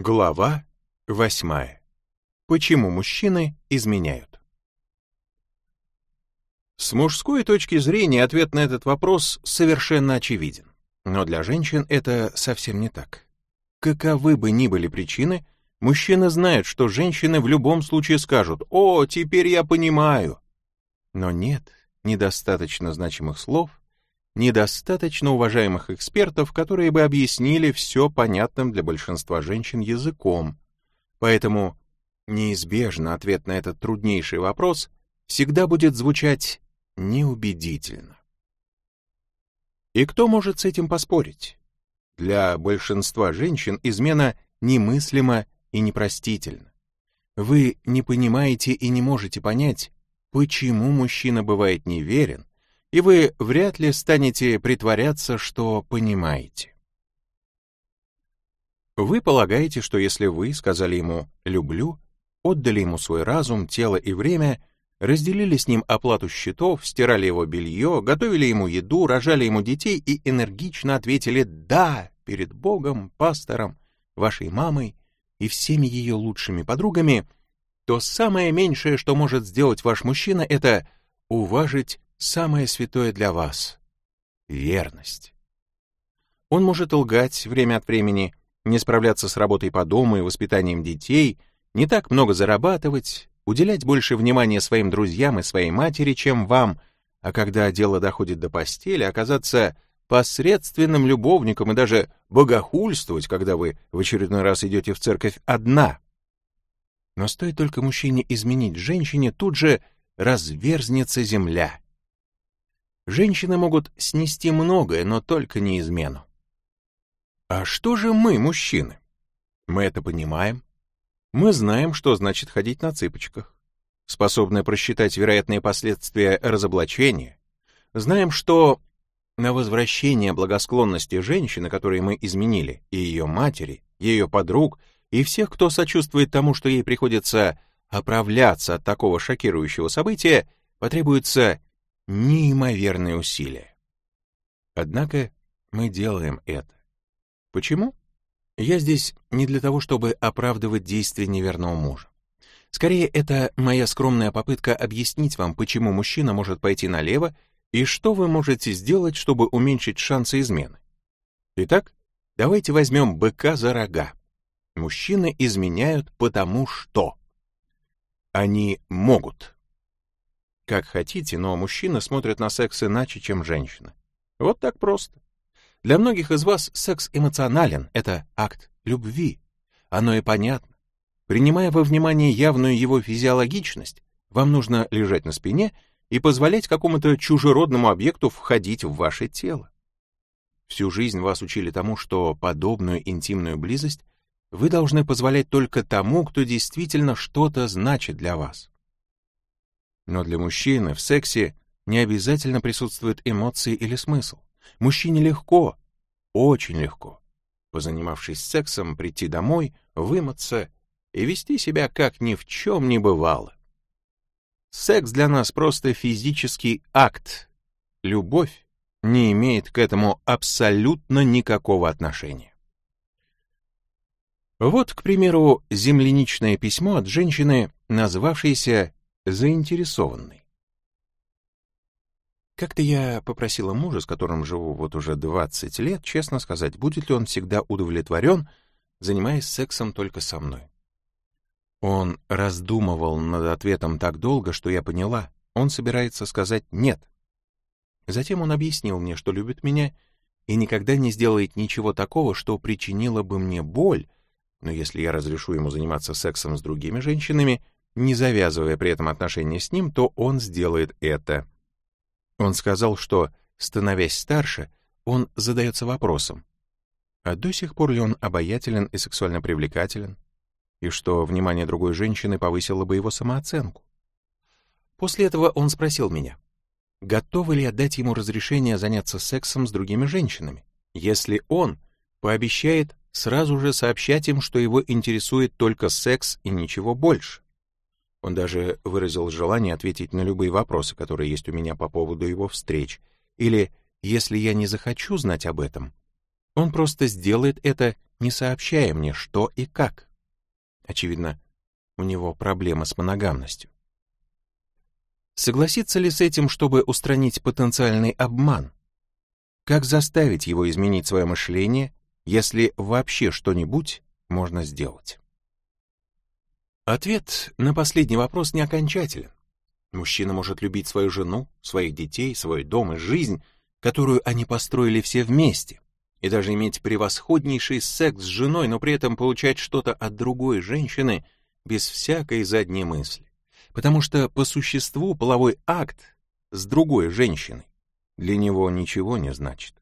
Глава восьмая. Почему мужчины изменяют? С мужской точки зрения ответ на этот вопрос совершенно очевиден. Но для женщин это совсем не так. Каковы бы ни были причины, мужчины знают, что женщины в любом случае скажут «О, теперь я понимаю». Но нет недостаточно значимых слов, недостаточно уважаемых экспертов, которые бы объяснили все понятным для большинства женщин языком. Поэтому неизбежно ответ на этот труднейший вопрос всегда будет звучать неубедительно. И кто может с этим поспорить? Для большинства женщин измена немыслима и непростительна. Вы не понимаете и не можете понять, почему мужчина бывает неверен, и вы вряд ли станете притворяться, что понимаете. Вы полагаете, что если вы сказали ему «люблю», отдали ему свой разум, тело и время, разделили с ним оплату счетов, стирали его белье, готовили ему еду, рожали ему детей и энергично ответили «да» перед Богом, пастором, вашей мамой и всеми ее лучшими подругами, то самое меньшее, что может сделать ваш мужчина, это уважить самое святое для вас — верность. Он может лгать время от времени, не справляться с работой по дому и воспитанием детей, не так много зарабатывать, уделять больше внимания своим друзьям и своей матери, чем вам, а когда дело доходит до постели, оказаться посредственным любовником и даже богохульствовать, когда вы в очередной раз идете в церковь одна. Но стоит только мужчине изменить женщине, тут же разверзнется земля. Женщины могут снести многое, но только не измену. А что же мы, мужчины? Мы это понимаем. Мы знаем, что значит ходить на цыпочках. Способны просчитать вероятные последствия разоблачения. Знаем, что на возвращение благосклонности женщины, которой мы изменили, и ее матери, ее подруг, и всех, кто сочувствует тому, что ей приходится оправляться от такого шокирующего события, потребуется неимоверные усилия. Однако мы делаем это. Почему? Я здесь не для того, чтобы оправдывать действия неверного мужа. Скорее, это моя скромная попытка объяснить вам, почему мужчина может пойти налево и что вы можете сделать, чтобы уменьшить шансы измены. Итак, давайте возьмем быка за рога. Мужчины изменяют потому что. Они могут. Как хотите, но мужчины смотрят на секс иначе, чем женщины. Вот так просто. Для многих из вас секс эмоционален, это акт любви. Оно и понятно. Принимая во внимание явную его физиологичность, вам нужно лежать на спине и позволять какому-то чужеродному объекту входить в ваше тело. Всю жизнь вас учили тому, что подобную интимную близость вы должны позволять только тому, кто действительно что-то значит для вас. Но для мужчины в сексе не обязательно присутствуют эмоции или смысл. Мужчине легко, очень легко, позанимавшись сексом, прийти домой, вымыться и вести себя как ни в чем не бывало. Секс для нас просто физический акт. Любовь не имеет к этому абсолютно никакого отношения. Вот, к примеру, земляничное письмо от женщины, назвавшейся заинтересованный. Как-то я попросила мужа, с которым живу вот уже 20 лет, честно сказать, будет ли он всегда удовлетворен, занимаясь сексом только со мной. Он раздумывал над ответом так долго, что я поняла, он собирается сказать «нет». Затем он объяснил мне, что любит меня и никогда не сделает ничего такого, что причинило бы мне боль, но если я разрешу ему заниматься сексом с другими женщинами, не завязывая при этом отношения с ним, то он сделает это. Он сказал, что, становясь старше, он задается вопросом, а до сих пор ли он обаятелен и сексуально привлекателен, и что внимание другой женщины повысило бы его самооценку. После этого он спросил меня, готовы ли я дать ему разрешение заняться сексом с другими женщинами, если он пообещает сразу же сообщать им, что его интересует только секс и ничего больше. Он даже выразил желание ответить на любые вопросы, которые есть у меня по поводу его встреч. Или, если я не захочу знать об этом, он просто сделает это не сообщая мне, что и как. Очевидно, у него проблема с моногамностью. Согласиться ли с этим, чтобы устранить потенциальный обман? Как заставить его изменить свое мышление, если вообще что-нибудь можно сделать? Ответ на последний вопрос не окончателен. Мужчина может любить свою жену, своих детей, свой дом и жизнь, которую они построили все вместе, и даже иметь превосходнейший секс с женой, но при этом получать что-то от другой женщины без всякой задней мысли. Потому что по существу половой акт с другой женщиной для него ничего не значит.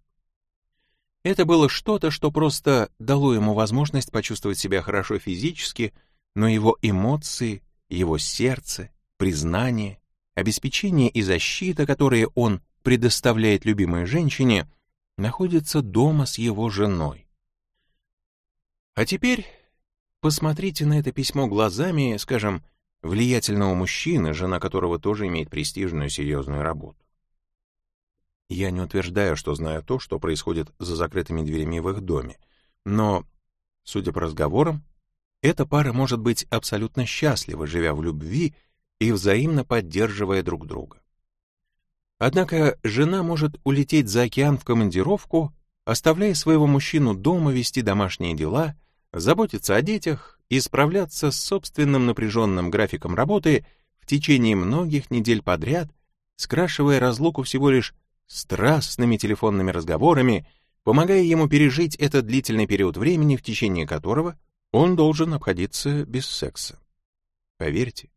Это было что-то, что просто дало ему возможность почувствовать себя хорошо физически, но его эмоции, его сердце, признание, обеспечение и защита, которые он предоставляет любимой женщине, находятся дома с его женой. А теперь посмотрите на это письмо глазами, скажем, влиятельного мужчины, жена которого тоже имеет престижную серьезную работу. Я не утверждаю, что знаю то, что происходит за закрытыми дверями в их доме, но, судя по разговорам, эта пара может быть абсолютно счастлива, живя в любви и взаимно поддерживая друг друга. Однако жена может улететь за океан в командировку, оставляя своего мужчину дома вести домашние дела, заботиться о детях и справляться с собственным напряженным графиком работы в течение многих недель подряд, скрашивая разлуку всего лишь страстными телефонными разговорами, помогая ему пережить этот длительный период времени, в течение которого он должен обходиться без секса. Поверьте,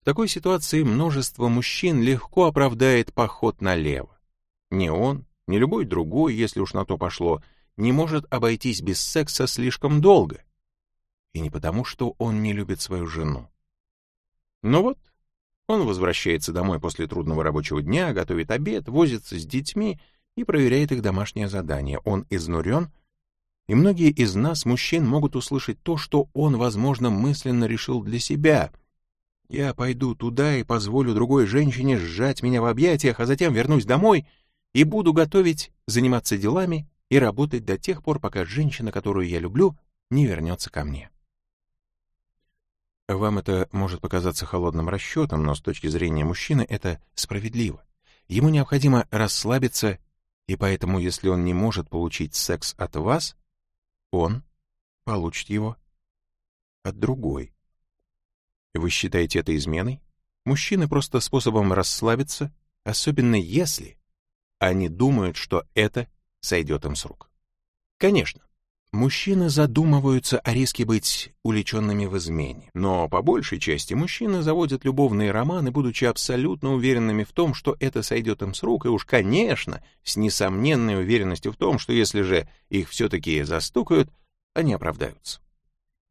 в такой ситуации множество мужчин легко оправдает поход налево. Ни он, ни любой другой, если уж на то пошло, не может обойтись без секса слишком долго. И не потому, что он не любит свою жену. Но вот, он возвращается домой после трудного рабочего дня, готовит обед, возится с детьми и проверяет их домашнее задание. Он изнурен, и многие из нас, мужчин, могут услышать то, что он, возможно, мысленно решил для себя — я пойду туда и позволю другой женщине сжать меня в объятиях, а затем вернусь домой и буду готовить, заниматься делами и работать до тех пор, пока женщина, которую я люблю, не вернется ко мне. Вам это может показаться холодным расчетом, но с точки зрения мужчины это справедливо. Ему необходимо расслабиться, и поэтому, если он не может получить секс от вас, он получит его от другой. Вы считаете это изменой? Мужчины просто способом расслабиться, особенно если они думают, что это сойдет им с рук. Конечно, мужчины задумываются о риске быть уличенными в измене, но по большей части мужчины заводят любовные романы, будучи абсолютно уверенными в том, что это сойдет им с рук, и уж, конечно, с несомненной уверенностью в том, что если же их все-таки застукают, они оправдаются.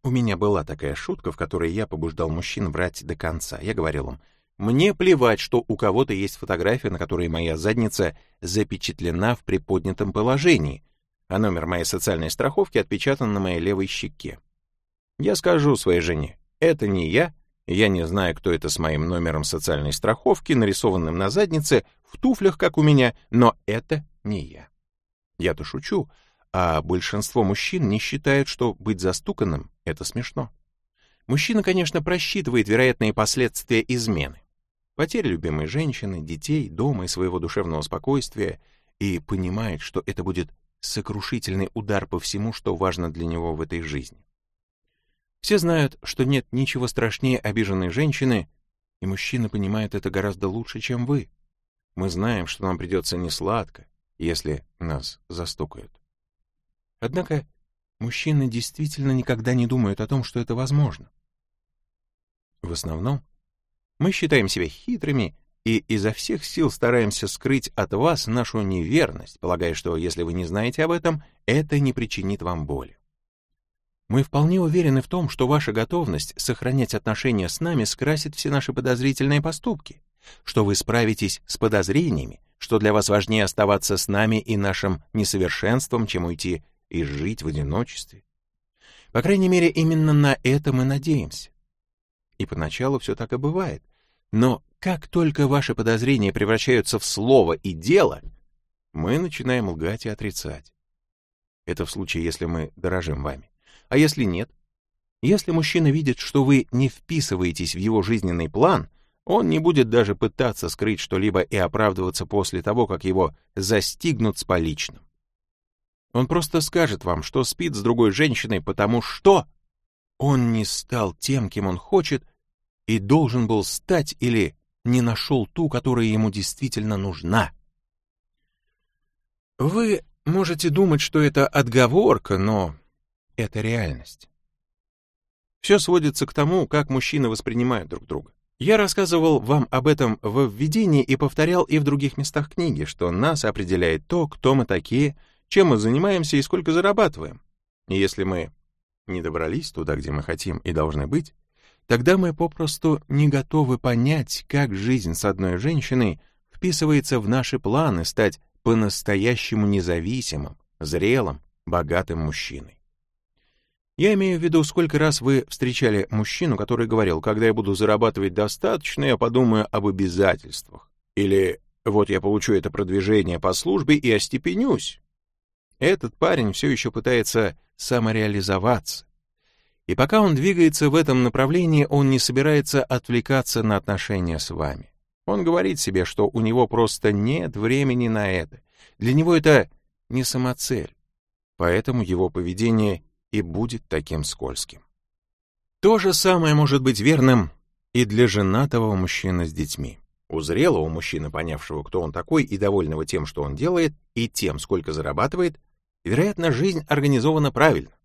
У меня была такая шутка, в которой я побуждал мужчин врать до конца. Я говорил им, мне плевать, что у кого-то есть фотография, на которой моя задница запечатлена в приподнятом положении, а номер моей социальной страховки отпечатан на моей левой щеке. Я скажу своей жене, это не я, я не знаю, кто это с моим номером социальной страховки, нарисованным на заднице, в туфлях, как у меня, но это не я. Я-то шучу, а большинство мужчин не считают, что быть застуканным — это смешно. Мужчина, конечно, просчитывает вероятные последствия измены. Потеря любимой женщины, детей, дома и своего душевного спокойствия, и понимает, что это будет сокрушительный удар по всему, что важно для него в этой жизни. Все знают, что нет ничего страшнее обиженной женщины, и мужчина понимает это гораздо лучше, чем вы. Мы знаем, что нам придется несладко, если нас застукают. Однако мужчины действительно никогда не думают о том, что это возможно. В основном мы считаем себя хитрыми и изо всех сил стараемся скрыть от вас нашу неверность, полагая, что если вы не знаете об этом, это не причинит вам боли. Мы вполне уверены в том, что ваша готовность сохранять отношения с нами скрасит все наши подозрительные поступки, что вы справитесь с подозрениями, что для вас важнее оставаться с нами и нашим несовершенством, чем уйти и жить в одиночестве. По крайней мере, именно на это мы надеемся. И поначалу все так и бывает. Но как только ваши подозрения превращаются в слово и дело, мы начинаем лгать и отрицать. Это в случае, если мы дорожим вами. А если нет? Если мужчина видит, что вы не вписываетесь в его жизненный план, он не будет даже пытаться скрыть что-либо и оправдываться после того, как его застигнут с поличным. Он просто скажет вам, что спит с другой женщиной, потому что он не стал тем, кем он хочет, и должен был стать или не нашел ту, которая ему действительно нужна. Вы можете думать, что это отговорка, но это реальность. Все сводится к тому, как мужчины воспринимают друг друга. Я рассказывал вам об этом в введении и повторял и в других местах книги, что нас определяет то, кто мы такие, чем мы занимаемся и сколько зарабатываем. И если мы не добрались туда, где мы хотим и должны быть, тогда мы попросту не готовы понять, как жизнь с одной женщиной вписывается в наши планы стать по-настоящему независимым, зрелым, богатым мужчиной. Я имею в виду, сколько раз вы встречали мужчину, который говорил, когда я буду зарабатывать достаточно, я подумаю об обязательствах. Или вот я получу это продвижение по службе и остепенюсь. Этот парень все еще пытается самореализоваться. И пока он двигается в этом направлении, он не собирается отвлекаться на отношения с вами. Он говорит себе, что у него просто нет времени на это. Для него это не самоцель. Поэтому его поведение и будет таким скользким. То же самое может быть верным и для женатого мужчины с детьми. У зрелого мужчины, понявшего, кто он такой и довольного тем, что он делает, и тем, сколько зарабатывает, вероятно, жизнь организована правильно.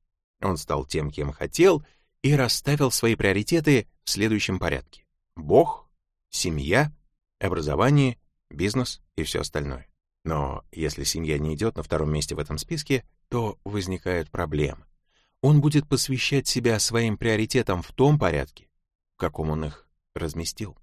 Он стал тем, кем хотел, и расставил свои приоритеты в следующем порядке. Бог, семья, образование, бизнес и все остальное. Но если семья не идет на втором месте в этом списке, то возникают проблемы он будет посвящать себя своим приоритетам в том порядке, в каком он их разместил.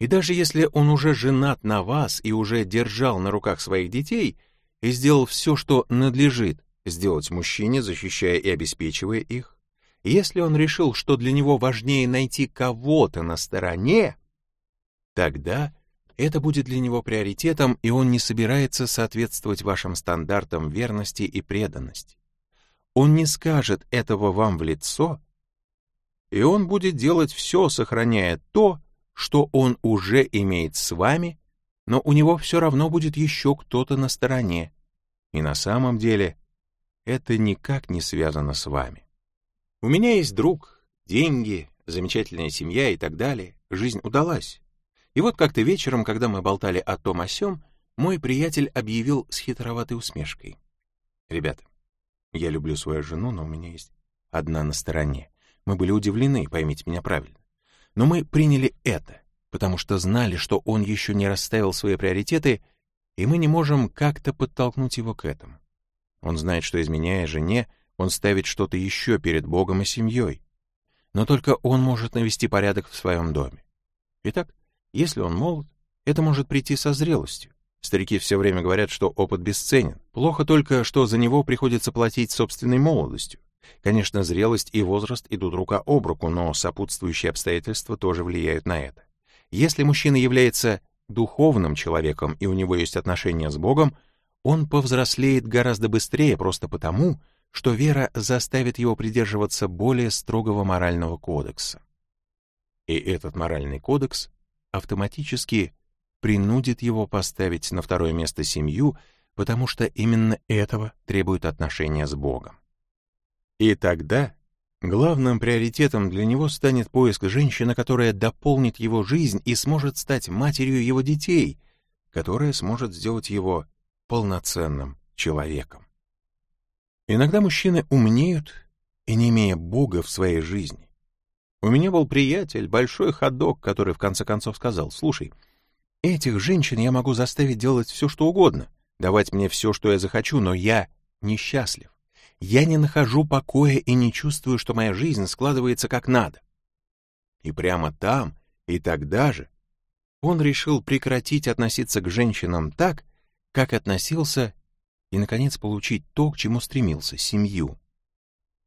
И даже если он уже женат на вас и уже держал на руках своих детей и сделал все, что надлежит сделать мужчине, защищая и обеспечивая их, если он решил, что для него важнее найти кого-то на стороне, тогда это будет для него приоритетом, и он не собирается соответствовать вашим стандартам верности и преданности. Он не скажет этого вам в лицо, и он будет делать все, сохраняя то, что он уже имеет с вами, но у него все равно будет еще кто-то на стороне. И на самом деле это никак не связано с вами. У меня есть друг, деньги, замечательная семья и так далее. Жизнь удалась. И вот как-то вечером, когда мы болтали о том о сём, мой приятель объявил с хитроватой усмешкой. «Ребята, я люблю свою жену, но у меня есть одна на стороне. Мы были удивлены, поймите меня правильно. Но мы приняли это, потому что знали, что он еще не расставил свои приоритеты, и мы не можем как-то подтолкнуть его к этому. Он знает, что, изменяя жене, он ставит что-то еще перед Богом и семьей. Но только он может навести порядок в своем доме. Итак, если он молод, это может прийти со зрелостью. Старики все время говорят, что опыт бесценен. Плохо только, что за него приходится платить собственной молодостью. Конечно, зрелость и возраст идут рука об руку, но сопутствующие обстоятельства тоже влияют на это. Если мужчина является духовным человеком и у него есть отношения с Богом, он повзрослеет гораздо быстрее просто потому, что вера заставит его придерживаться более строгого морального кодекса. И этот моральный кодекс автоматически принудит его поставить на второе место семью, потому что именно этого требует отношения с Богом. И тогда главным приоритетом для него станет поиск женщины, которая дополнит его жизнь и сможет стать матерью его детей, которая сможет сделать его полноценным человеком. Иногда мужчины умнеют и не имея Бога в своей жизни. У меня был приятель, большой ходок, который в конце концов сказал, «Слушай, — Этих женщин я могу заставить делать все, что угодно, давать мне все, что я захочу, но я несчастлив. Я не нахожу покоя и не чувствую, что моя жизнь складывается как надо. И прямо там, и тогда же, он решил прекратить относиться к женщинам так, как относился, и, наконец, получить то, к чему стремился — семью.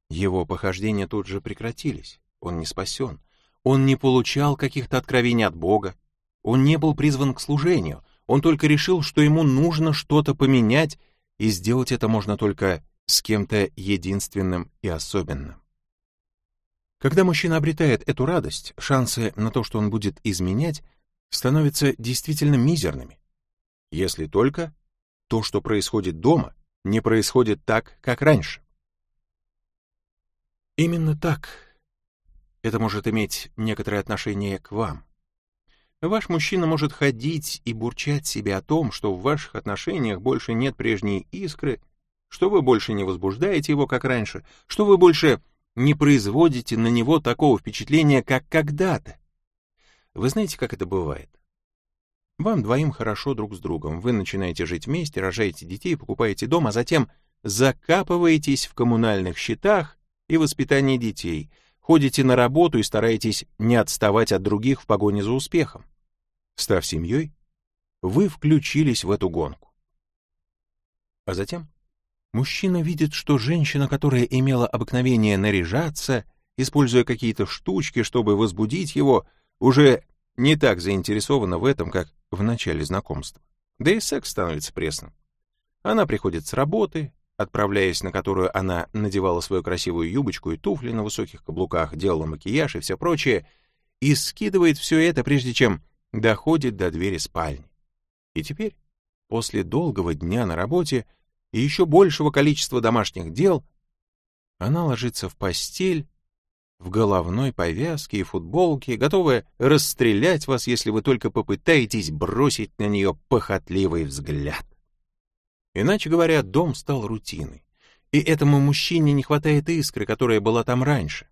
Его похождения тут же прекратились, он не спасен, он не получал каких-то откровений от Бога, он не был призван к служению, он только решил, что ему нужно что-то поменять, и сделать это можно только с кем-то единственным и особенным. Когда мужчина обретает эту радость, шансы на то, что он будет изменять, становятся действительно мизерными. Если только то, что происходит дома, не происходит так, как раньше. Именно так. Это может иметь некоторое отношение к вам. Ваш мужчина может ходить и бурчать себе о том, что в ваших отношениях больше нет прежней искры, что вы больше не возбуждаете его, как раньше, что вы больше не производите на него такого впечатления, как когда-то. Вы знаете, как это бывает? Вам двоим хорошо друг с другом, вы начинаете жить вместе, рожаете детей, покупаете дом, а затем закапываетесь в коммунальных счетах и воспитании детей, ходите на работу и стараетесь не отставать от других в погоне за успехом. Став семьей, вы включились в эту гонку. А затем мужчина видит, что женщина, которая имела обыкновение наряжаться, используя какие-то штучки, чтобы возбудить его, уже не так заинтересована в этом, как в начале знакомства. Да и секс становится пресным. Она приходит с работы, отправляясь на которую она надевала свою красивую юбочку и туфли на высоких каблуках, делала макияж и все прочее, и скидывает все это, прежде чем доходит до двери спальни. И теперь, после долгого дня на работе и еще большего количества домашних дел, она ложится в постель в головной повязке и футболке, готовая расстрелять вас, если вы только попытаетесь бросить на нее похотливый взгляд. Иначе говоря, дом стал рутиной, и этому мужчине не хватает искры, которая была там раньше.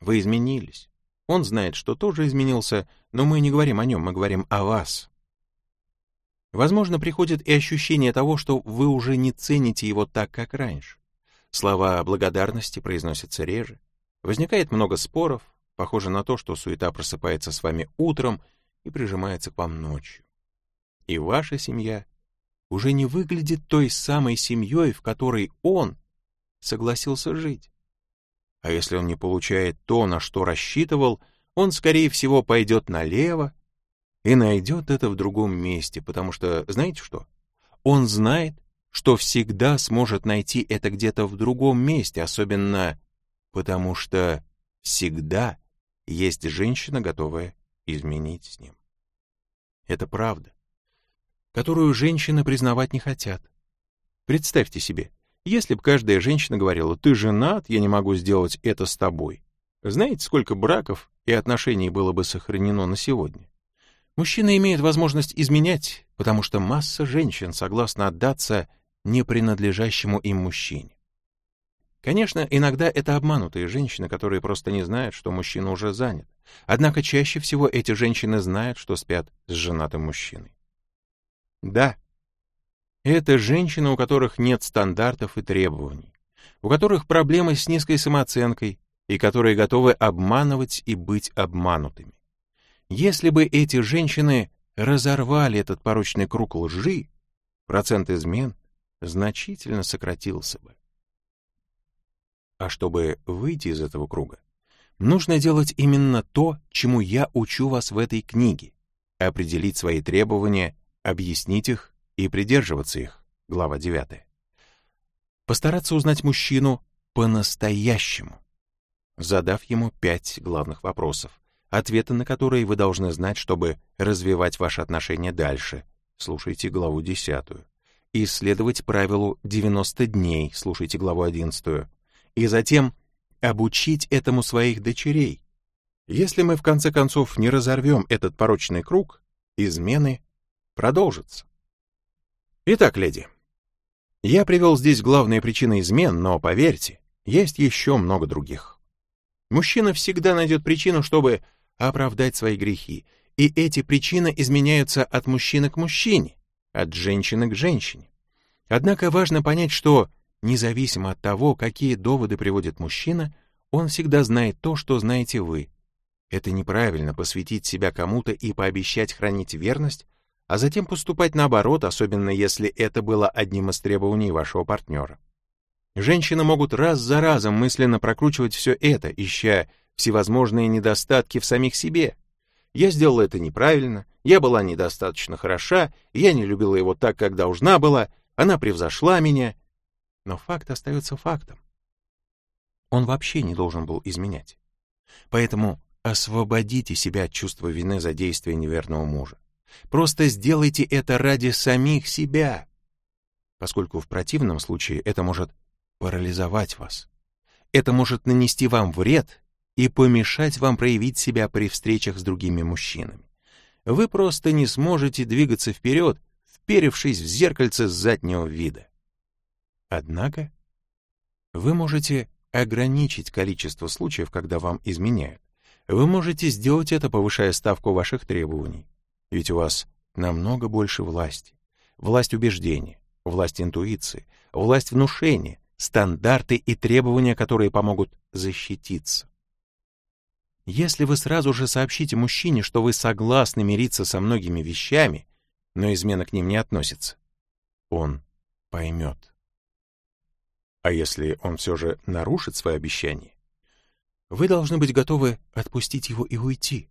Вы изменились. Он знает, что тоже изменился, но мы не говорим о нем, мы говорим о вас. Возможно, приходит и ощущение того, что вы уже не цените его так, как раньше. Слова благодарности произносятся реже, Возникает много споров, похоже на то, что суета просыпается с вами утром и прижимается к вам ночью. И ваша семья уже не выглядит той самой семьей, в которой он согласился жить. А если он не получает то, на что рассчитывал, он, скорее всего, пойдет налево и найдет это в другом месте, потому что, знаете что? Он знает, что всегда сможет найти это где-то в другом месте, особенно потому что всегда есть женщина, готовая изменить с ним. Это правда, которую женщины признавать не хотят. Представьте себе, если бы каждая женщина говорила, ты женат, я не могу сделать это с тобой. Знаете, сколько браков и отношений было бы сохранено на сегодня? Мужчина имеет возможность изменять, потому что масса женщин согласна отдаться непринадлежащему им мужчине. Конечно, иногда это обманутые женщины, которые просто не знают, что мужчина уже занят. Однако чаще всего эти женщины знают, что спят с женатым мужчиной. Да, это женщины, у которых нет стандартов и требований, у которых проблемы с низкой самооценкой и которые готовы обманывать и быть обманутыми. Если бы эти женщины разорвали этот порочный круг лжи, процент измен значительно сократился бы. А чтобы выйти из этого круга, нужно делать именно то, чему я учу вас в этой книге. Определить свои требования, объяснить их и придерживаться их. Глава 9. Постараться узнать мужчину по-настоящему, задав ему пять главных вопросов, ответы на которые вы должны знать, чтобы развивать ваши отношения дальше. Слушайте главу 10. Исследовать правилу 90 дней. Слушайте главу 11 и затем обучить этому своих дочерей. Если мы в конце концов не разорвем этот порочный круг, измены продолжатся. Итак, леди, я привел здесь главные причины измен, но поверьте, есть еще много других. Мужчина всегда найдет причину, чтобы оправдать свои грехи, и эти причины изменяются от мужчины к мужчине, от женщины к женщине. Однако важно понять, что Независимо от того, какие доводы приводит мужчина, он всегда знает то, что знаете вы. Это неправильно посвятить себя кому-то и пообещать хранить верность, а затем поступать наоборот, особенно если это было одним из требований вашего партнера. Женщины могут раз за разом мысленно прокручивать все это, ища всевозможные недостатки в самих себе. Я сделала это неправильно, я была недостаточно хороша, я не любила его так, как должна была, она превзошла меня. Но факт остается фактом. Он вообще не должен был изменять. Поэтому освободите себя от чувства вины за действия неверного мужа. Просто сделайте это ради самих себя, поскольку в противном случае это может парализовать вас. Это может нанести вам вред и помешать вам проявить себя при встречах с другими мужчинами. Вы просто не сможете двигаться вперед, вперевшись в зеркальце заднего вида. Однако вы можете ограничить количество случаев, когда вам изменяют. Вы можете сделать это, повышая ставку ваших требований. Ведь у вас намного больше власти. Власть убеждения, власть интуиции, власть внушения, стандарты и требования, которые помогут защититься. Если вы сразу же сообщите мужчине, что вы согласны мириться со многими вещами, но измена к ним не относится, он поймет. А если он все же нарушит свои обещания, вы должны быть готовы отпустить его и уйти.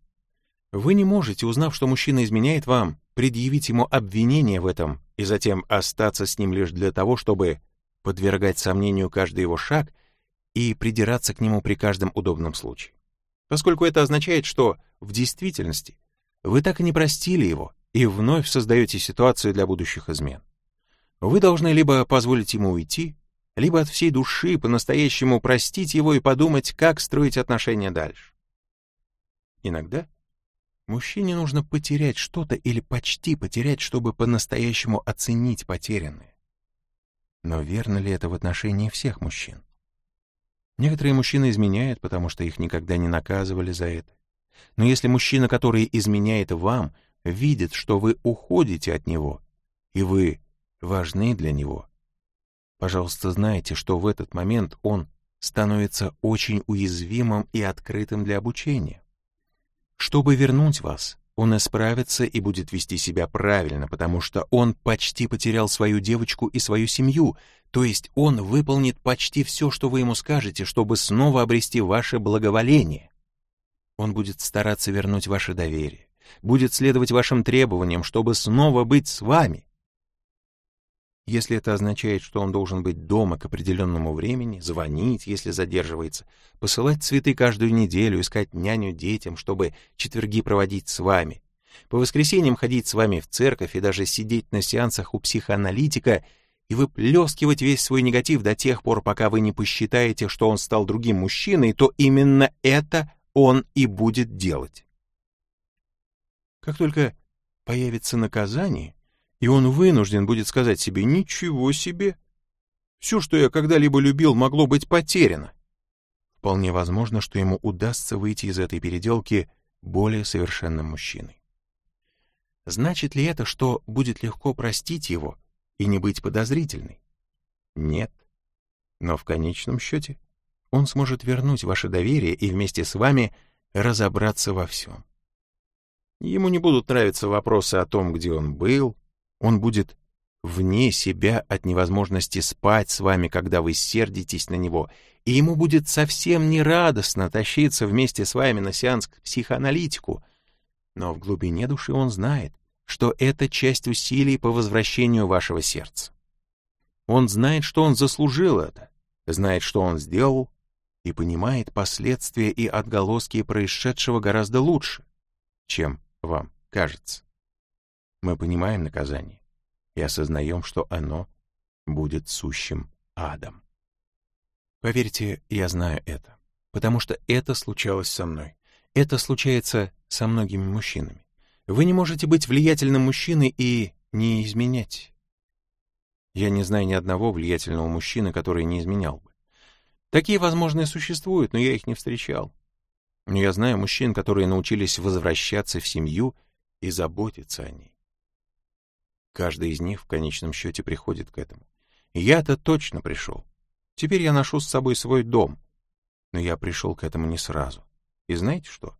Вы не можете, узнав, что мужчина изменяет вам, предъявить ему обвинение в этом и затем остаться с ним лишь для того, чтобы подвергать сомнению каждый его шаг и придираться к нему при каждом удобном случае. Поскольку это означает, что в действительности вы так и не простили его и вновь создаете ситуацию для будущих измен. Вы должны либо позволить ему уйти, либо от всей души по-настоящему простить его и подумать, как строить отношения дальше. Иногда мужчине нужно потерять что-то или почти потерять, чтобы по-настоящему оценить потерянное. Но верно ли это в отношении всех мужчин? Некоторые мужчины изменяют, потому что их никогда не наказывали за это. Но если мужчина, который изменяет вам, видит, что вы уходите от него, и вы важны для него, Пожалуйста, знайте, что в этот момент он становится очень уязвимым и открытым для обучения. Чтобы вернуть вас, он исправится и будет вести себя правильно, потому что он почти потерял свою девочку и свою семью, то есть он выполнит почти все, что вы ему скажете, чтобы снова обрести ваше благоволение. Он будет стараться вернуть ваше доверие, будет следовать вашим требованиям, чтобы снова быть с вами. Если это означает, что он должен быть дома к определенному времени, звонить, если задерживается, посылать цветы каждую неделю, искать няню детям, чтобы четверги проводить с вами, по воскресеньям ходить с вами в церковь и даже сидеть на сеансах у психоаналитика и выплескивать весь свой негатив до тех пор, пока вы не посчитаете, что он стал другим мужчиной, то именно это он и будет делать. Как только появится наказание, и он вынужден будет сказать себе «Ничего себе! Все, что я когда-либо любил, могло быть потеряно». Вполне возможно, что ему удастся выйти из этой переделки более совершенным мужчиной. Значит ли это, что будет легко простить его и не быть подозрительной? Нет. Но в конечном счете он сможет вернуть ваше доверие и вместе с вами разобраться во всем. Ему не будут нравиться вопросы о том, где он был, он будет вне себя от невозможности спать с вами, когда вы сердитесь на него, и ему будет совсем не радостно тащиться вместе с вами на сеанс к психоаналитику. Но в глубине души он знает, что это часть усилий по возвращению вашего сердца. Он знает, что он заслужил это, знает, что он сделал, и понимает последствия и отголоски происшедшего гораздо лучше, чем вам кажется. Мы понимаем наказание и осознаем, что оно будет сущим адом. Поверьте, я знаю это, потому что это случалось со мной. Это случается со многими мужчинами. Вы не можете быть влиятельным мужчиной и не изменять. Я не знаю ни одного влиятельного мужчины, который не изменял бы. Такие, возможно, существуют, но я их не встречал. Но я знаю мужчин, которые научились возвращаться в семью и заботиться о ней. Каждый из них в конечном счете приходит к этому. Я-то точно пришел. Теперь я ношу с собой свой дом. Но я пришел к этому не сразу. И знаете что?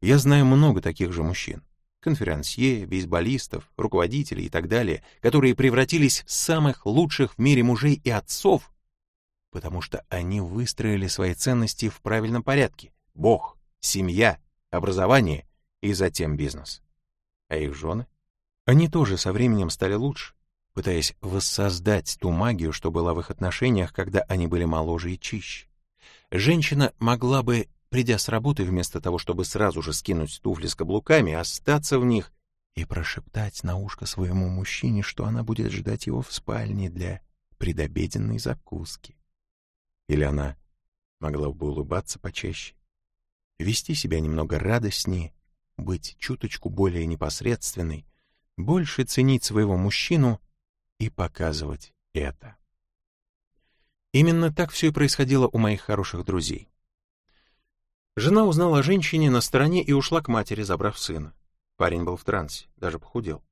Я знаю много таких же мужчин. Конферансье, бейсболистов, руководителей и так далее, которые превратились в самых лучших в мире мужей и отцов, потому что они выстроили свои ценности в правильном порядке. Бог, семья, образование и затем бизнес. А их жены? Они тоже со временем стали лучше, пытаясь воссоздать ту магию, что была в их отношениях, когда они были моложе и чище. Женщина могла бы, придя с работы, вместо того, чтобы сразу же скинуть туфли с каблуками, остаться в них и прошептать на ушко своему мужчине, что она будет ждать его в спальне для предобеденной закуски. Или она могла бы улыбаться почаще, вести себя немного радостнее, быть чуточку более непосредственной, больше ценить своего мужчину и показывать это. Именно так все и происходило у моих хороших друзей. Жена узнала о женщине на стороне и ушла к матери, забрав сына. Парень был в трансе, даже похудел.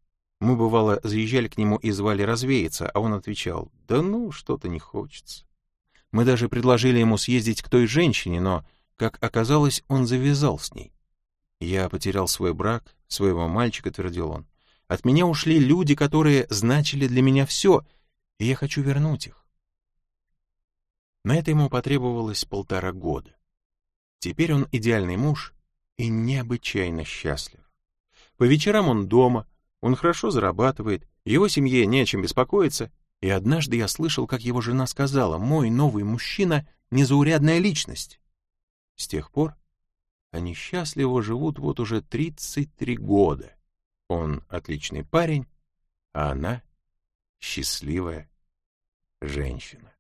Мы, бывало, заезжали к нему и звали развеяться, а он отвечал, «Да ну, что-то не хочется». Мы даже предложили ему съездить к той женщине, но, как оказалось, он завязал с ней. «Я потерял свой брак, своего мальчика», — твердил он. «От меня ушли люди, которые значили для меня все, и я хочу вернуть их». На это ему потребовалось полтора года. Теперь он идеальный муж и необычайно счастлив. По вечерам он дома, он хорошо зарабатывает, его семье не о чем беспокоиться, и однажды я слышал, как его жена сказала, «Мой новый мужчина — незаурядная личность». С тех пор они счастливо живут вот уже 33 года. Он отличный парень, а она счастливая женщина.